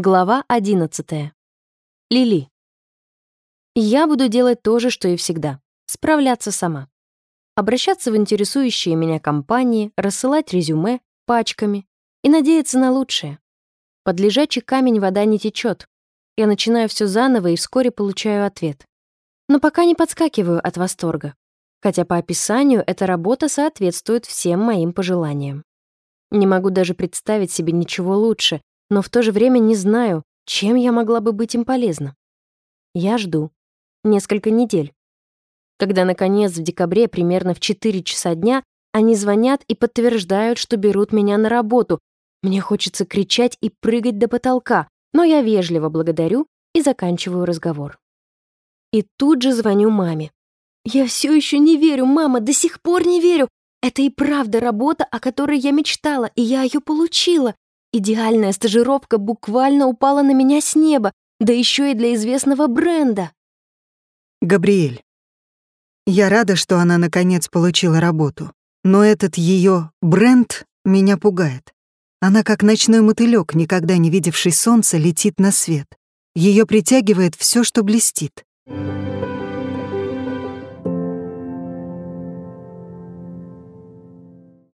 Глава 11. Лили. Я буду делать то же, что и всегда. Справляться сама. Обращаться в интересующие меня компании, рассылать резюме пачками и надеяться на лучшее. Под лежачий камень вода не течет. Я начинаю все заново и вскоре получаю ответ. Но пока не подскакиваю от восторга. Хотя по описанию эта работа соответствует всем моим пожеланиям. Не могу даже представить себе ничего лучше, но в то же время не знаю, чем я могла бы быть им полезна. Я жду. Несколько недель. Когда, наконец, в декабре, примерно в 4 часа дня, они звонят и подтверждают, что берут меня на работу. Мне хочется кричать и прыгать до потолка, но я вежливо благодарю и заканчиваю разговор. И тут же звоню маме. «Я все еще не верю, мама, до сих пор не верю. Это и правда работа, о которой я мечтала, и я ее получила. Идеальная стажировка буквально упала на меня с неба, да еще и для известного бренда. Габриэль. Я рада, что она наконец получила работу. Но этот ее бренд меня пугает. Она как ночной мотылек, никогда не видевший солнца, летит на свет. Ее притягивает все, что блестит.